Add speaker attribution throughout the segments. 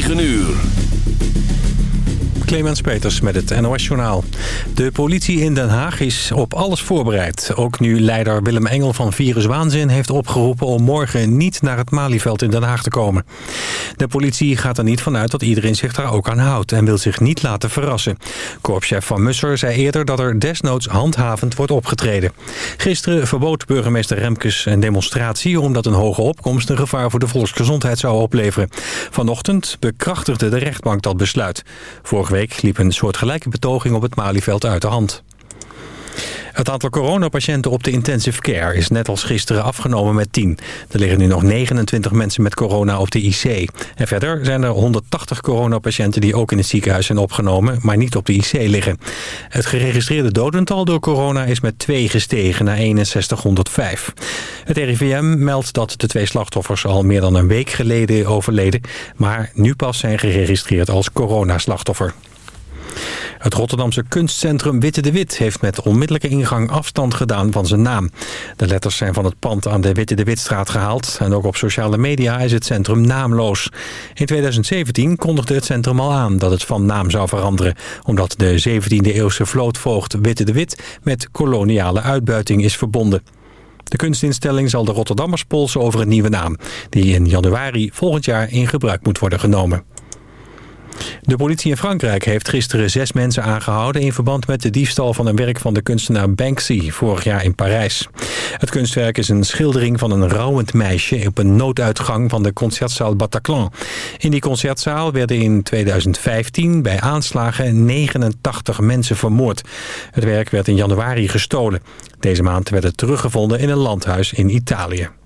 Speaker 1: 9 uur.
Speaker 2: Clemens Peters met het NOS-journaal. De politie in Den Haag is op alles voorbereid. Ook nu leider Willem Engel van Virus Waanzin heeft opgeroepen... om morgen niet naar het Malieveld in Den Haag te komen. De politie gaat er niet vanuit dat iedereen zich daar ook aan houdt... en wil zich niet laten verrassen. Korpschef Van Musser zei eerder dat er desnoods handhavend wordt opgetreden. Gisteren verbood burgemeester Remkes een demonstratie... omdat een hoge opkomst een gevaar voor de volksgezondheid zou opleveren. Vanochtend bekrachtigde de rechtbank dat besluit. Vorige week liep een soortgelijke betoging op het Malieveld uit de hand. Het aantal coronapatiënten op de intensive care is net als gisteren afgenomen met 10. Er liggen nu nog 29 mensen met corona op de IC. En verder zijn er 180 coronapatiënten die ook in het ziekenhuis zijn opgenomen, maar niet op de IC liggen. Het geregistreerde dodental door corona is met 2 gestegen naar 6105. Het RIVM meldt dat de twee slachtoffers al meer dan een week geleden overleden, maar nu pas zijn geregistreerd als coronaslachtoffer. Het Rotterdamse kunstcentrum Witte de Wit heeft met onmiddellijke ingang afstand gedaan van zijn naam. De letters zijn van het pand aan de Witte de Witstraat gehaald en ook op sociale media is het centrum naamloos. In 2017 kondigde het centrum al aan dat het van naam zou veranderen, omdat de 17e eeuwse vlootvoogd Witte de Wit met koloniale uitbuiting is verbonden. De kunstinstelling zal de Rotterdammers polsen over een nieuwe naam... die in januari volgend jaar in gebruik moet worden genomen. De politie in Frankrijk heeft gisteren zes mensen aangehouden... in verband met de diefstal van een werk van de kunstenaar Banksy... vorig jaar in Parijs. Het kunstwerk is een schildering van een rouwend meisje... op een nooduitgang van de concertzaal Bataclan. In die concertzaal werden in 2015 bij aanslagen 89 mensen vermoord. Het werk werd in januari gestolen. Deze maand werd het teruggevonden in een landhuis in Italië.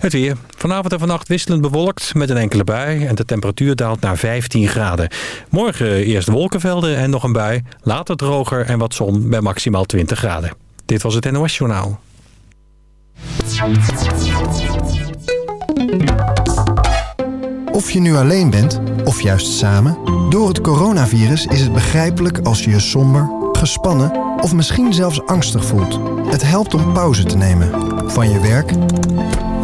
Speaker 2: Het weer. Vanavond en vannacht wisselend bewolkt met een enkele bui en de temperatuur daalt naar 15 graden. Morgen eerst wolkenvelden en nog een bui, later droger en wat zon bij maximaal 20 graden. Dit was het NOS Journaal.
Speaker 3: Of je nu alleen bent, of juist samen, door het coronavirus is het begrijpelijk als je je somber, gespannen of misschien zelfs angstig voelt. Het helpt om pauze te nemen. Van je werk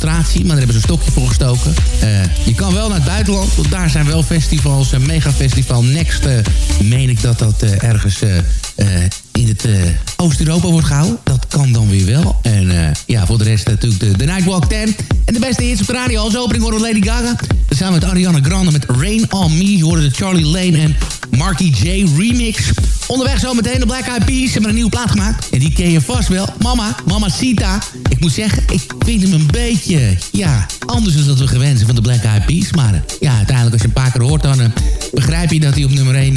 Speaker 4: Maar daar hebben ze een stokje voor gestoken. Eh, je kan wel naar het buitenland, want daar zijn wel festivals. Een megafestival Next, eh, meen ik dat dat eh, ergens... eh, eh, in het eh, Oost-Europa wordt gehouden. Dat kan dan weer wel. En eh, ja, voor de rest natuurlijk de, de Nightwalk 10. En de beste hits op de radio. Als opening horen Lady Gaga. Samen met Ariana Grande met Rain On Me. Je hoorde de Charlie Lane en Marky J remix. Onderweg zo meteen de Black Eyed Peas. Hebben een nieuwe plaat gemaakt. En die ken je vast wel. Mama, Mama Sita. Moet zeggen, ik vind hem een beetje... Ja, anders dan dat we gewend zijn van de Black Eyed Peas. Maar ja, uiteindelijk als je een paar keer hoort... dan eh, begrijp je dat hij op nummer 1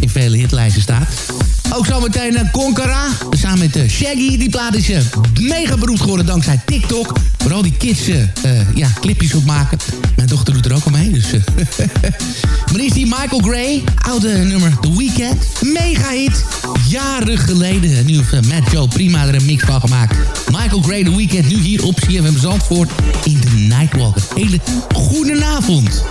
Speaker 4: in vele hitlijsten staat. Ook zometeen uh, Concara. Samen met uh, Shaggy. Die plaat is mega beroemd geworden dankzij TikTok. Vooral die kids ja, clipjes opmaken. Mijn dochter doet er ook al mee. Dus, maar is die Michael Gray. Oude nummer The Weeknd. Mega hit. Jaren geleden. Nu heeft Matt Joe prima er een mix van gemaakt. Michael Gray The Weeknd. Nu hier op CFM Zandvoort. In de Nightwalk. Een hele goede avond.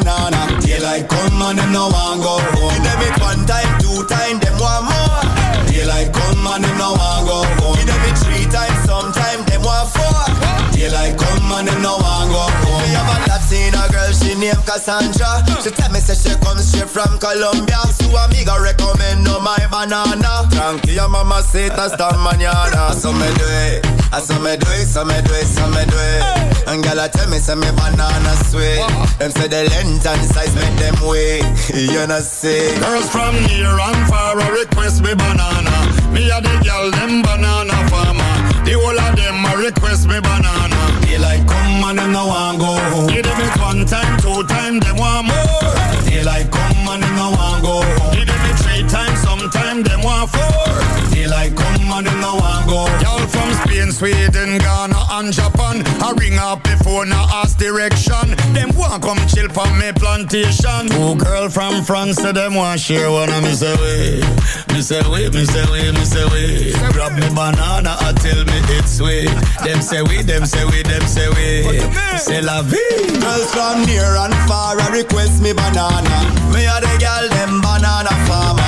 Speaker 5: Banana. Daylight come and them no want go home. Give them it one time, two time, them want more. Daylight come and them no want go home. Give them it three times, sometime them want four. Daylight come and no want go home. Me have a Latina girl, she named Cassandra. She tell me say she comes straight from Colombia. So amiga recommend no my banana. Tranquila mama say hasta mañana. So me do it, I so me do it, so me do it, so me do it. And girl I tell me say me banana sweet. Them say the length and size make them wait. You know see.
Speaker 6: Girls from near and far a request me banana. Me a the girl them banana farmer. The whole of them a request me banana.
Speaker 5: Daylight come and them no want go home.
Speaker 6: Give them it one time, two time, them want more.
Speaker 5: Daylight come and them no want go home.
Speaker 6: Give them it three times, sometime them want four.
Speaker 5: Daylight come and them no want go.
Speaker 6: Y'all from Spain, Sweden, Ghana and Japan I ring up before now ask direction Them want come chill for me plantation Two girl from France say them want share one of me say wait Me say wait, me say wait, me say wait Grab me banana and tell me it's sweet Them say we, them say we, them say we Say la vie
Speaker 5: Girls from near and far I request me banana. Me a the girl them banana farmer.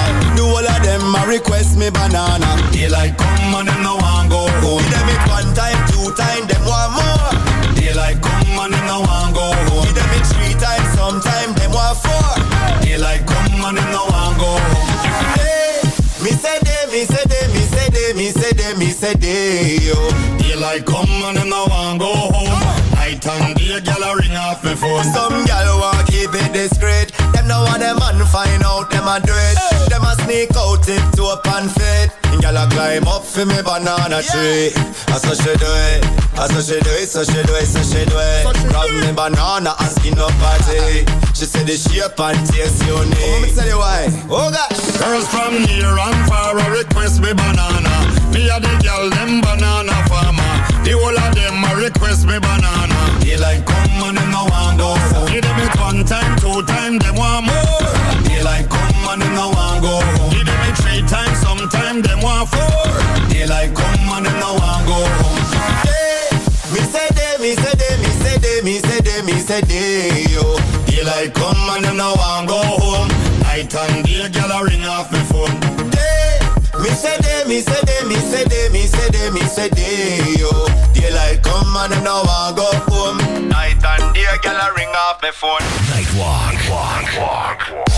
Speaker 5: The them a request me banana. Daylight come and them no want go home. Give them it one time, two time, them want more. Daylight come and them no want go home. Give them it three times, sometime them want four. Daylight come and them no want go home. Hey, me say they, me say they, me say they, me say they, me say they, yo.
Speaker 6: Daylight come and them no want go home Night and day, girl a ring off me phone
Speaker 5: Some gal want keep it discreet. Them no want them man find out them a do it. Them a sneak out tip to up and fit. And gal a climb up for me banana tree. I so she do it. I so she do it. So she do it. So she do it. Grab me banana and skin up party. She said the shape and taste unique. Oh, let me tell you why. Oh gosh.
Speaker 6: Girls from near and far a request me banana. Me a the girl them banana farmer. The whole of them a request me banana.
Speaker 5: Daylight come and them no want go home.
Speaker 6: Give them it one time, two time, them want more.
Speaker 5: Daylight come and them no want go.
Speaker 6: Give them it three times, sometime them want four.
Speaker 5: Daylight come and them no want go. Hey, me say they, me say they, me say they, me say they, me say they, yo.
Speaker 6: Daylight come and them no want go home. Night and day, a ring off me phone.
Speaker 5: Me say they, me say they, me say they, me say they, me say they, yo. Daylight come and them no want go home. Night and day, girl a ring off me phone.
Speaker 7: Nightwalk. Walk, walk, walk.
Speaker 8: Baby,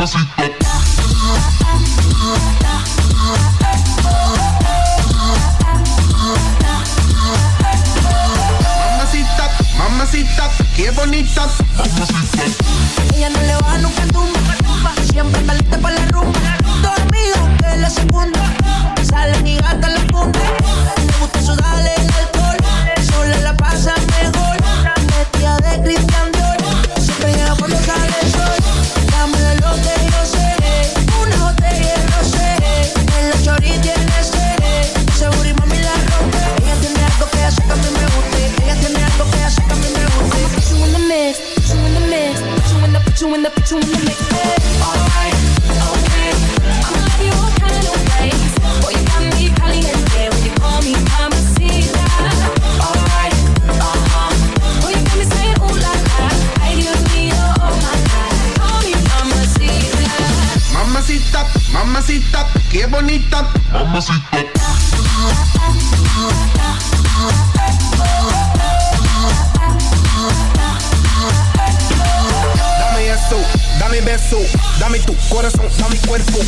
Speaker 8: mamacita.
Speaker 9: Mamacita, mamacita, qué bonita.
Speaker 8: Ella no le va nunca a tumba, siempre está lista para la rumba. Dormido que la segunda, salen y gatas la funda. mamacita,
Speaker 9: Qué bonita. Dame eso, dame beso, dame tu corazón, dame cuerpo.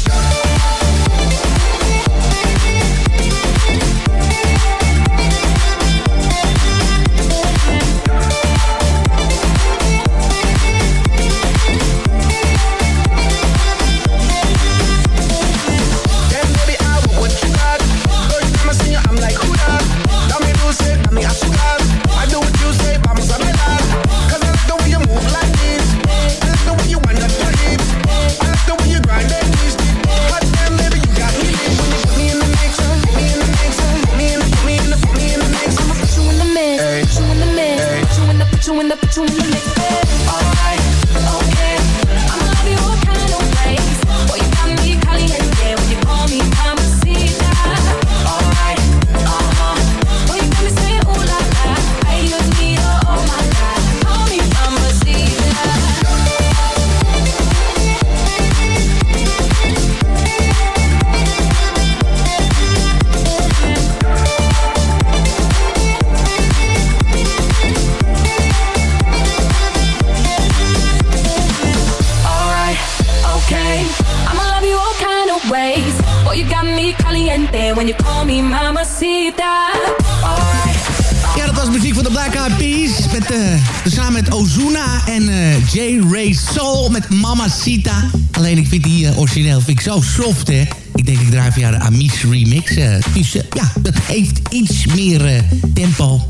Speaker 4: Zo soft, hè. Ik denk ik draai via de Amis remix. eh, dus eh, ja, dat heeft iets meer eh, tempo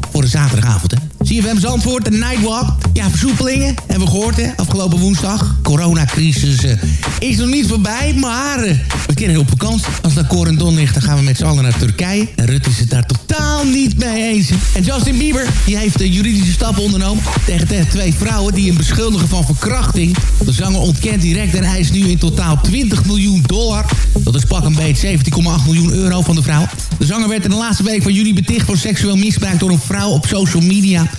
Speaker 4: CFM Zandvoort, de Nightwalk. Ja, versoepelingen hebben we gehoord, hè, afgelopen woensdag. Coronacrisis eh, is nog niet voorbij, maar eh, we kunnen op vakantie. Als het Cor en Don ligt, dan gaan we met z'n allen naar Turkije. En Rutte is het daar totaal niet mee eens. En Justin Bieber, die heeft de juridische stappen ondernomen... tegen twee vrouwen die hem beschuldigen van verkrachting. De zanger ontkent direct en eist nu in totaal 20 miljoen dollar. Dat is pak een beetje 17,8 miljoen euro van de vrouw. De zanger werd in de laatste week van juli beticht voor seksueel misbruik... door een vrouw op social media...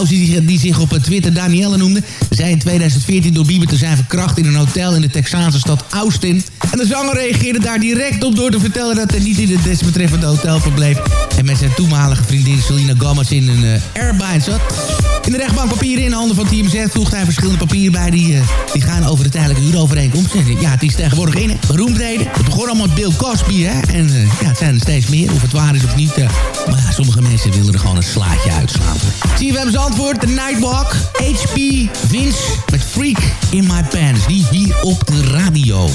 Speaker 4: Die, die zich op Twitter Danielle noemde... zei in 2014 door Bieber te zijn verkracht in een hotel in de Texaanse stad Austin. En de zanger reageerde daar direct op door te vertellen... dat hij niet in het desbetreffende hotel verbleef... en met zijn toenmalige vriendin Selena Gomez in een uh, Airbnb zat. In de rechtbank papieren in handen van TMZ voegde hij verschillende papieren bij... die, uh, die gaan over de tijdelijke huurovereenkomst. En ja, het is tegenwoordig in, beroemdheden. Het begon allemaal met Bill Cosby, hè. En uh, ja, het zijn er steeds meer, of het waar is of niet. maar ja, sommige mensen willen er gewoon een slaatje uitslaan. We antwoord, de Nightwalk. HP Vince met Freak in My Pants. Die hier op de radio.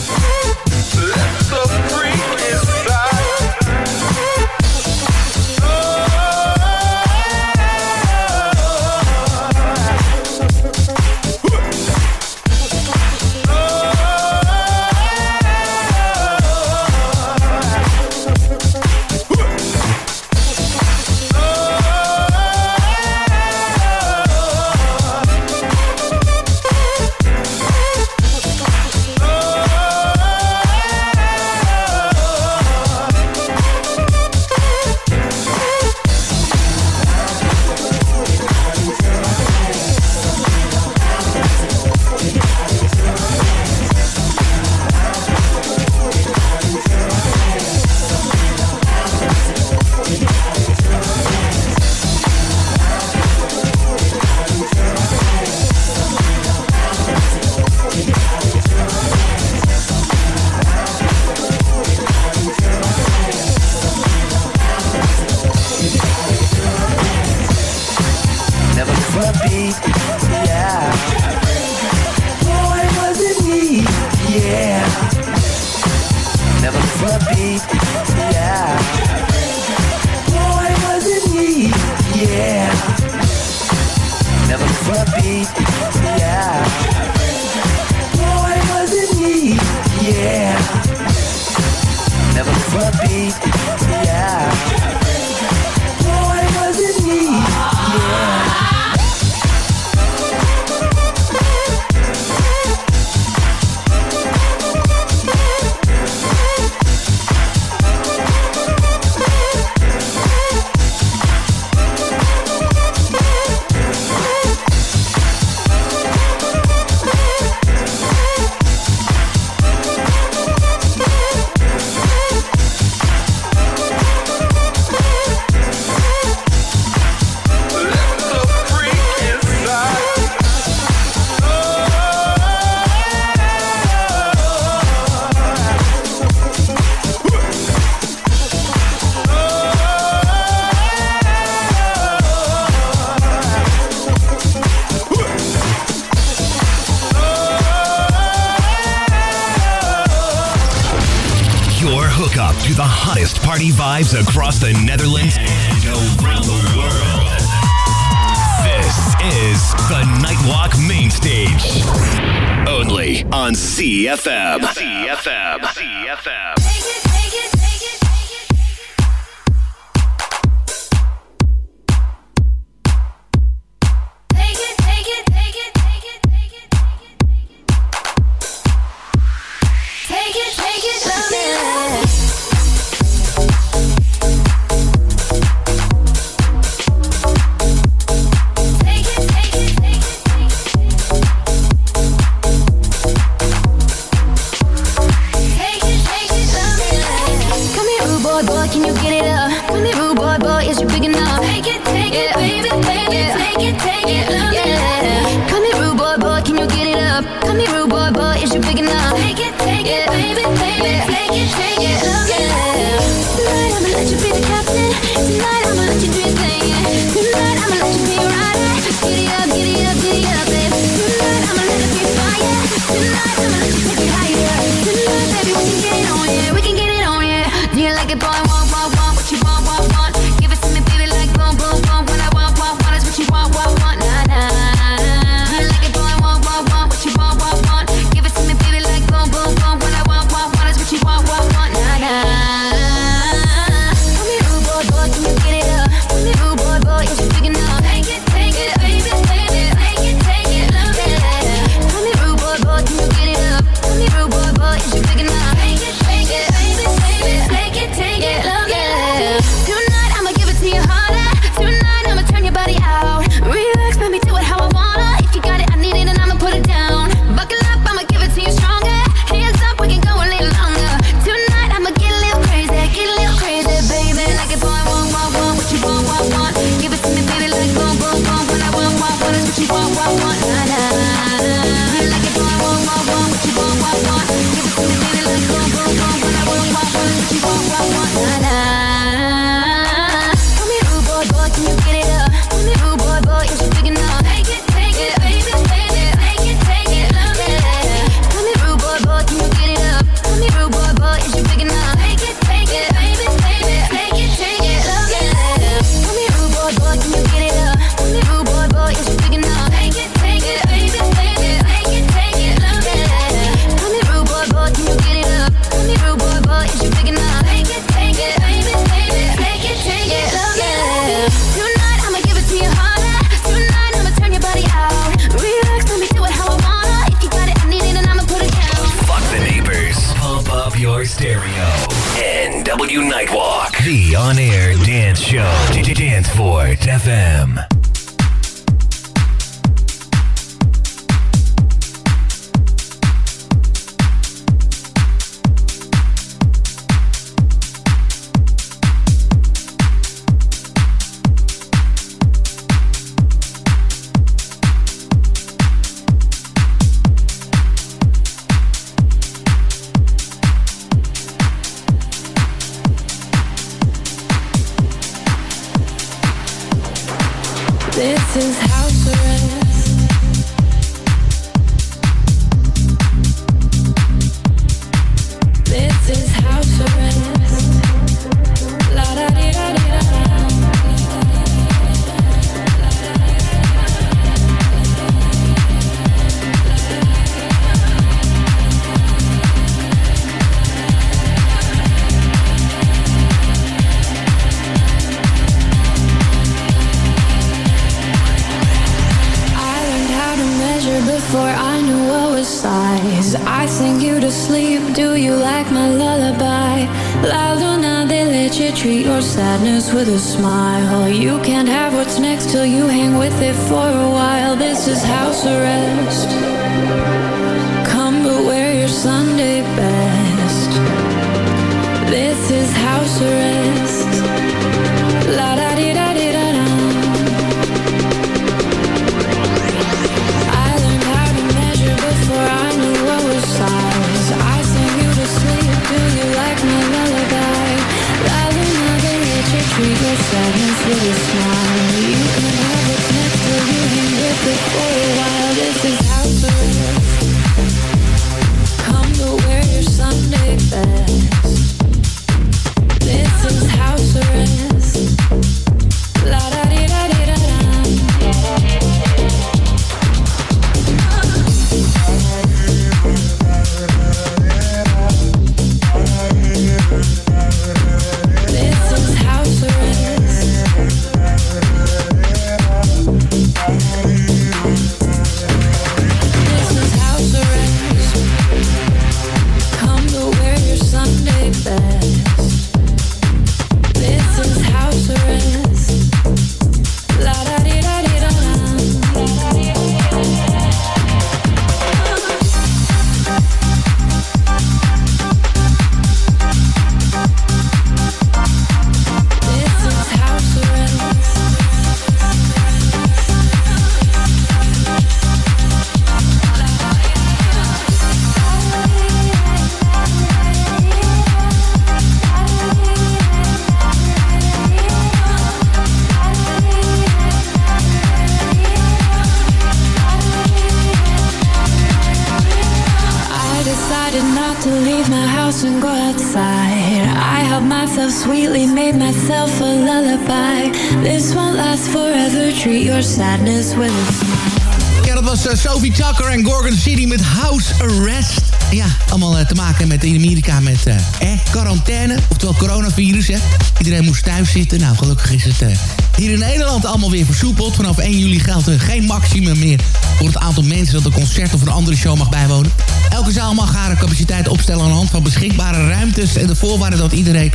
Speaker 10: House Arrest.
Speaker 4: Ja, allemaal eh, te maken met in Amerika met eh, eh, quarantaine, oftewel coronavirus. Hè. Iedereen moest thuis zitten. Nou, gelukkig is het eh, hier in Nederland allemaal weer versoepeld. Vanaf 1 juli geldt er geen maximum meer voor het aantal mensen dat een concert of een andere show mag bijwonen. Elke zaal mag haar capaciteit opstellen aan de hand van beschikbare ruimtes en de voorwaarde dat iedereen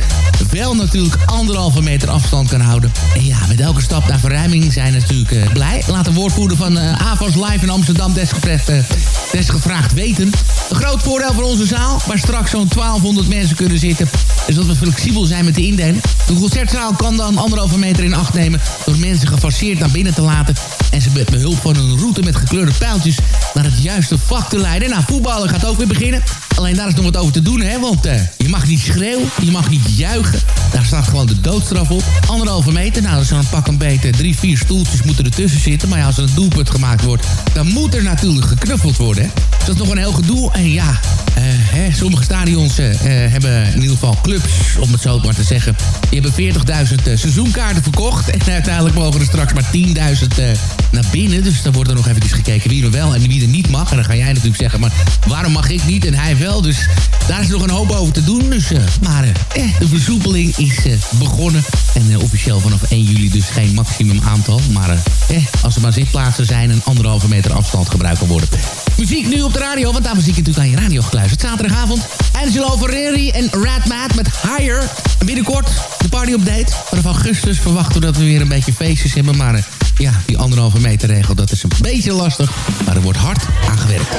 Speaker 4: wel natuurlijk anderhalve meter afstand kan houden. En ja, met elke stap naar verruiming zijn natuurlijk eh, blij. Laat de woordvoerder van AVAS Live in Amsterdam eh, desgevraagd weten. Een groot voordeel voor onze zaal, waar straks zo'n 1200 mensen kunnen zitten, is dat we flexibel zijn met de indeling. De concertzaal kan dan anderhalve meter in acht nemen door mensen gefaseerd naar binnen te laten en ze met behulp van een route met gekleurde pijltjes naar het juiste vak te leiden. Nou, voetballen gaat ook weer beginnen. Alleen daar is nog wat over te doen, hè? Want eh, je mag niet schreeuwen, je mag niet juichen. Daar staat gewoon de doodstraf op. Anderhalve meter, nou, dat is dan pak een beetje drie, vier stoeltjes moeten ertussen zitten. Maar ja, als er een doelpunt gemaakt wordt, dan moet er natuurlijk geknuffeld worden, hè? Dus dat is nog een heel gedoe. En ja, eh, hè, sommige stadions eh, hebben in ieder geval clubs, om het zo maar te zeggen. Die hebben 40.000 eh, seizoenkaarten verkocht. En uiteindelijk mogen er straks maar 10.000 eh, naar binnen. Dus dan wordt er nog even gekeken wie er wel en wie er niet mag. En dan ga jij natuurlijk zeggen, maar waarom mag ik niet en hij wel? Dus daar is nog een hoop over te doen. Dus, eh, maar eh, de versoepeling is eh, begonnen. En eh, officieel vanaf 1 juli dus geen maximum aantal. Maar eh, eh, als er maar zitplaatsen zijn... en anderhalve meter afstand gebruikt worden. Muziek nu op de radio, want daar was ik natuurlijk aan je radio gekluisterd. Zaterdagavond Angelo Ferreri en Rad Matt met Higher. En binnenkort de party-update. Vanaf augustus verwachten we dat we weer een beetje feestjes hebben. Maar eh, ja, die anderhalve meter regel, dat is een beetje lastig. Maar er wordt hard aan gewerkt.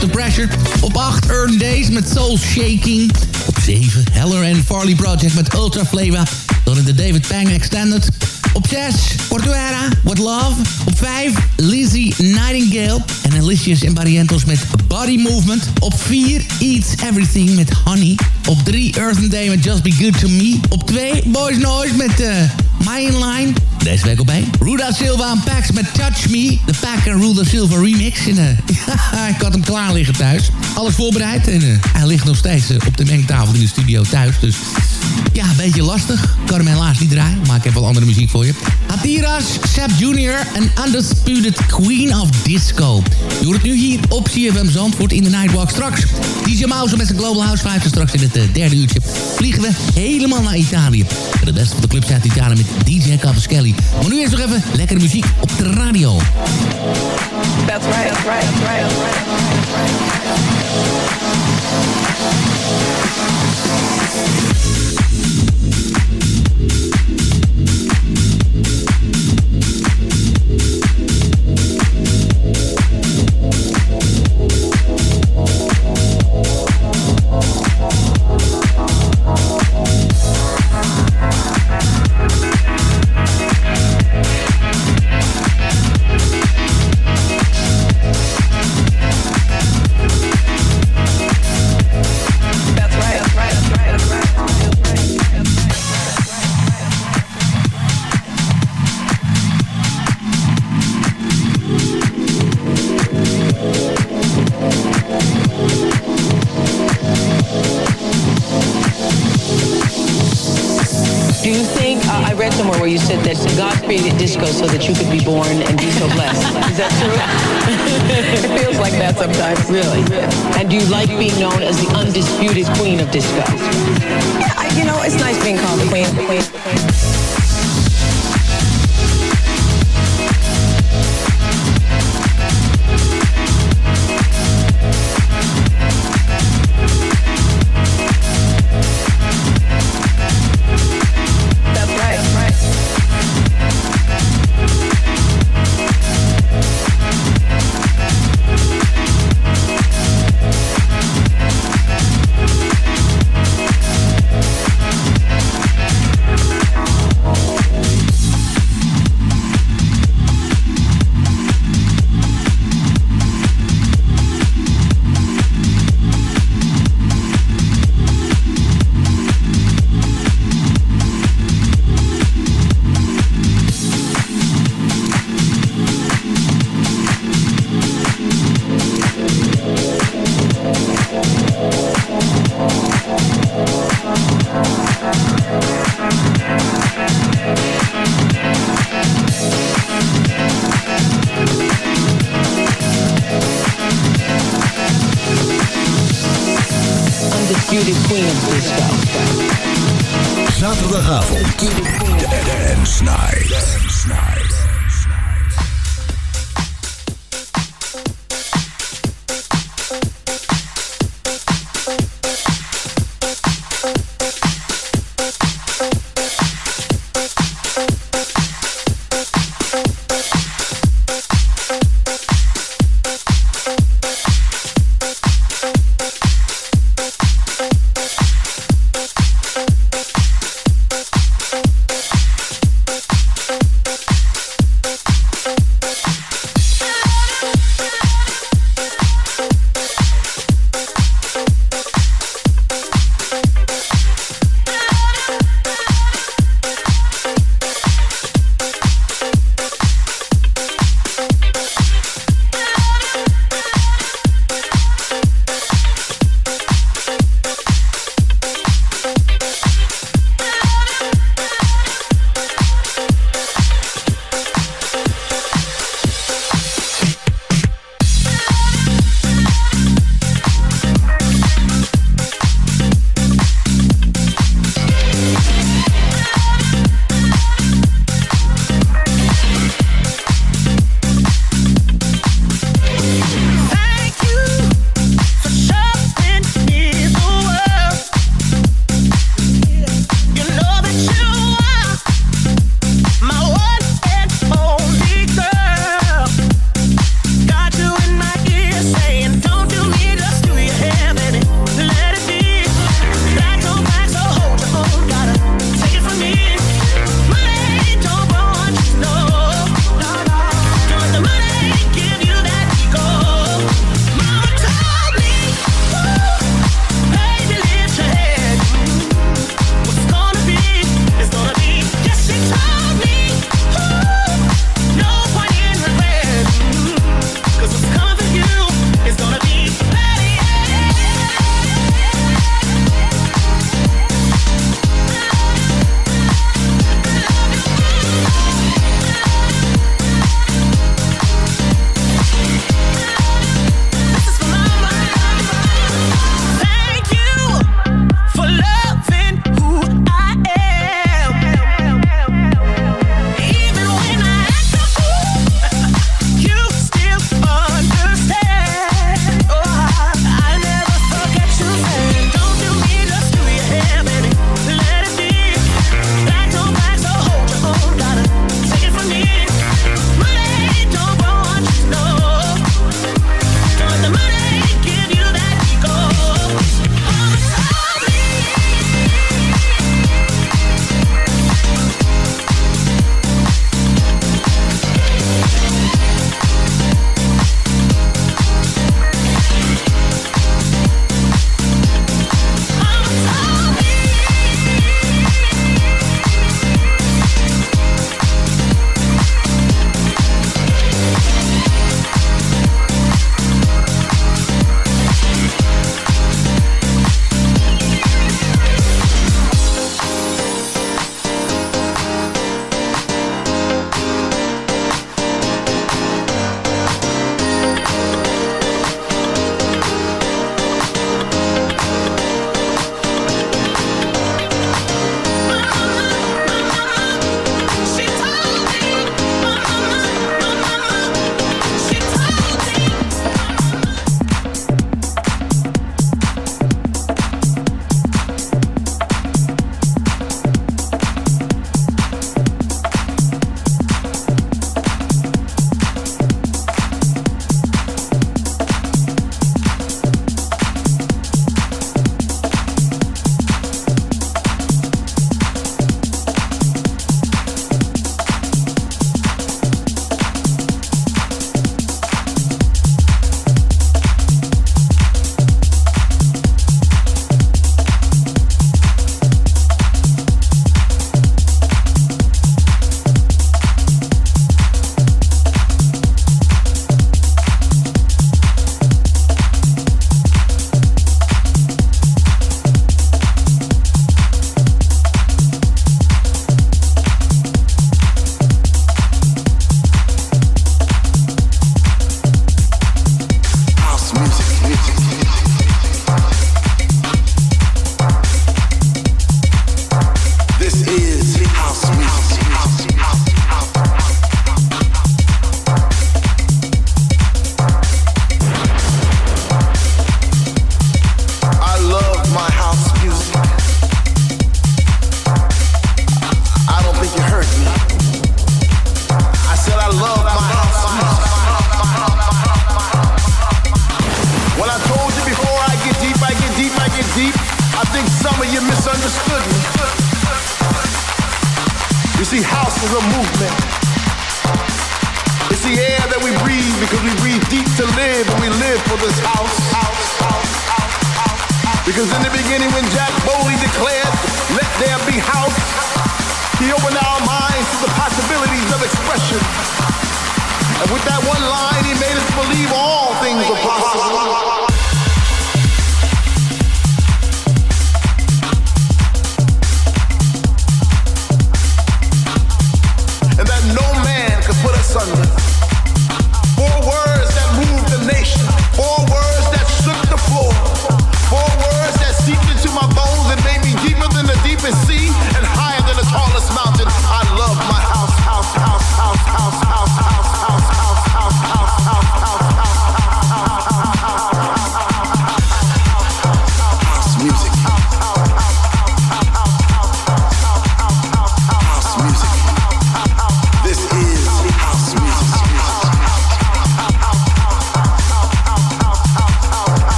Speaker 7: The
Speaker 4: Pressure. Op 8 Earn Days met Soul Shaking. Op 7 Heller and Farley Project met Ultra Flavor. Dan in de David Pang Extended. Op 6 Portuera, What Love. Op 5 Lizzie Nightingale en Alicia's en Barrientos met Body Movement. Op 4 Eats Everything met Honey. Op 3 Earth and Day met Just Be Good To Me. Op 2 Boys Noise met uh, My Inline. Deze week op. Ruda Silva en Pax met Touch Me. De Pack en Ruda Silva remix. En, uh, ik had hem klaar liggen thuis. Alles voorbereid. En uh, hij ligt nog steeds uh, op de mengtafel in de studio thuis. Dus ja, een beetje lastig. Ik kan hem helaas niet draaien. Maar ik heb wel andere muziek voor je. Atiras, Sap Jr. en Undisputed Queen of Disco. Je het nu hier op CFM Zandvoort in de Nightwalk. Straks DJ Mouse met zijn Global House 5. En straks in het derde uurtje vliegen we helemaal naar Italië. De beste van de clubs uit Italië met DJ Cavaschelli. Maar nu eerst nog even lekkere muziek op de radio.
Speaker 11: That's right, that's right, that's right, that's right.
Speaker 12: You said that God created disco so that you could be born and be so blessed. Is that true?
Speaker 11: it feels like that sometimes.
Speaker 12: Really? And do you like being known as the undisputed queen of disco?
Speaker 11: Yeah, you know, it's nice being called the queen. The queen. The queen.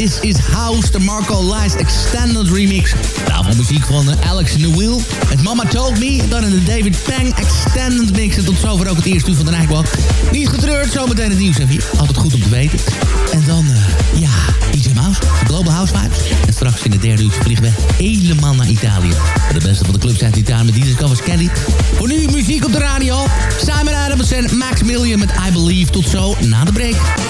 Speaker 13: This is House,
Speaker 4: de Marco Lies Extended Remix. Daarvan muziek van eh, Alex Newell. Het Mama Told Me, dan in de David Pang Extended Mix. En tot zover ook het eerste uur van de Nightwalk. Niet getreurd, zometeen het nieuws en je Altijd goed om te weten. En dan, uh, ja, DJ Mouse, Global House Vibes. En straks in de derde uurtje vliegen we helemaal naar Italië. De beste van de club zijn Titan met Dieners Covers Kelly. Voor nu muziek op de radio. Simon Adams en Max Million met I Believe. Tot zo, na de break.